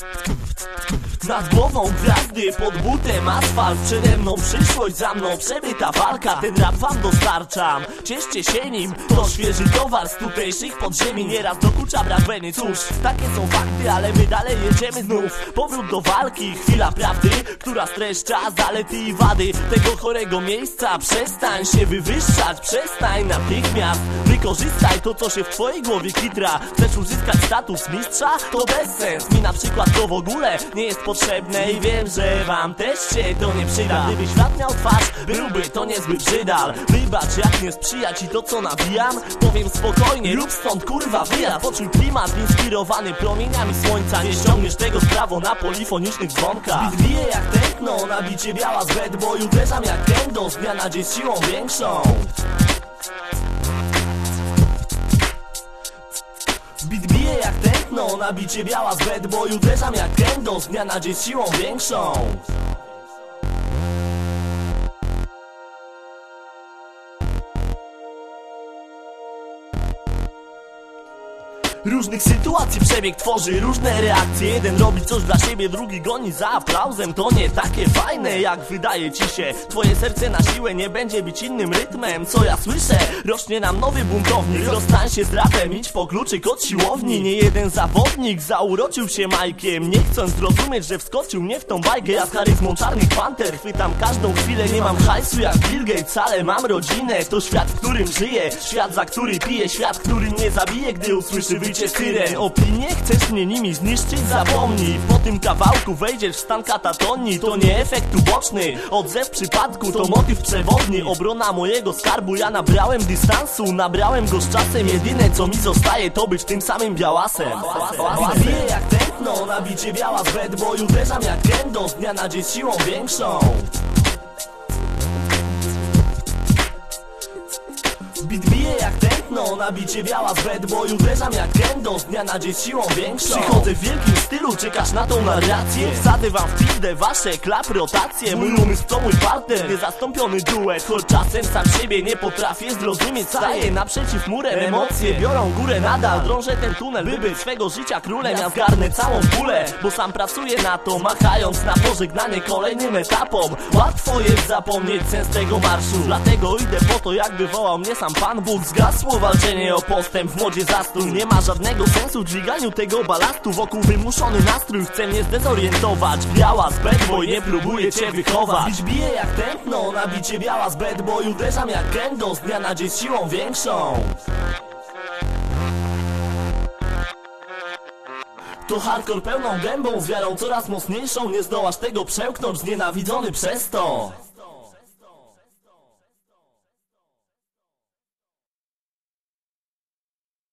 Mm-hmm. Nad głową gwiazdy, pod butem asfalt. Przede mną przyszłość, za mną przebyta walka. Ten rap wam dostarczam, cieszcie się nim To świeży towar z tutejszych podziemi. Nieraz dokucza brak weny, cóż Takie są fakty, ale my dalej jedziemy znów. Powrót do walki, chwila prawdy Która streszcza zalety i wady. Tego chorego miejsca Przestań się wywyższać, przestań natychmiast. Wykorzystaj to, co się w twojej głowie kitra. Chcesz uzyskać status mistrza? To bez sens. Mi na przykład to w ogóle nie jest potrzebne I wiem, że wam też się to nie przyda. Gdyby świat miał twarz, byłby to niezły brzydal Wybacz jak nie sprzyja ci to, co nawijam Powiem spokojnie, lub stąd kurwa wyjazd. Poczuj klimat inspirowany promieniami słońca. Nie ściągniesz tego sprawo na polifonicznych dzwonkach. Bije jak tętno, nabicie biała z bed Bo uderzam jak kendo, z dnia na dzień siłą większą jak tętno, nabicie biała z bed Bo uderzam jak kendo, z dnia na dzień siłą większą Różnych sytuacji przebieg tworzy różne reakcje. Jeden robi coś dla siebie, drugi goni za aplauzem. To nie takie fajne jak wydaje ci się. Twoje serce na siłę nie będzie bić innym rytmem. Co ja słyszę? Rośnie nam nowy buntownik. Rozstań się z rapem, idź po kluczyk od siłowni. Nie jeden zawodnik zauroczył się Majkiem Nie chcąc zrozumieć, że wskoczył mnie w tą bajkę. Ja z charyzmą czarnych panter chwytam każdą chwilę. Nie mam hajsu jak Bill Gates, ale mam rodzinę. To świat, w którym żyję. Świat, za który piję. Świat, który mnie zabije, gdy usłyszy wycie syren Opinie chcesz mnie nimi zniszczyć? Zapomnij Po tym kawałku wejdziesz w stan katatonii. To nie efekt uboczny. Odzew przypadku to motyw przewodni. Obrona mojego skarbu Ja nabrałem dystansu. Nabrałem go z czasem. Jedyne co mi zostaje to być tym samym białasem. Bije jak tętno Nabicie biała z bed Bo uderzam jak kendo Z dnia na dzień siłą większą tętno, nabicie biała z bed Bo uderzam jak kendo, z dnia na dzień siłą większą. Przychodzę w wielkim stylu, czekasz na tą narrację. Wsadzę wam w pizdę wasze klap rotacje. Mój umysł to mój partner, niezastąpiony duet. Choć czasem sam siebie nie potrafię zrozumieć. Staję naprzeciw murem, emocje biorą górę nadal. Drążę ten tunel, by być swego życia królem. Ja zgarnę całą pulę, bo sam pracuję na to Machając na pożegnanie kolejnym etapom. Łatwo jest zapomnieć sens tego marszu. Dlatego idę po to, jakby wołał mnie sam Pan Bóg. Zgasło walczenie o postęp w modzie zastrój Nie ma żadnego sensu w dźwiganiu tego balastu. Wokół wymuszony nastrój chce mnie zdezorientować. Biała z bad boy, nie próbuję cię wychować. Bić bije jak tętno, nabicie biała z bad boy. Uderzam jak kendo, z dnia na dzień siłą większą. To hardcore pełną gębą, z wiarą coraz mocniejszą. Nie zdołasz tego przełknąć, znienawidzony przez to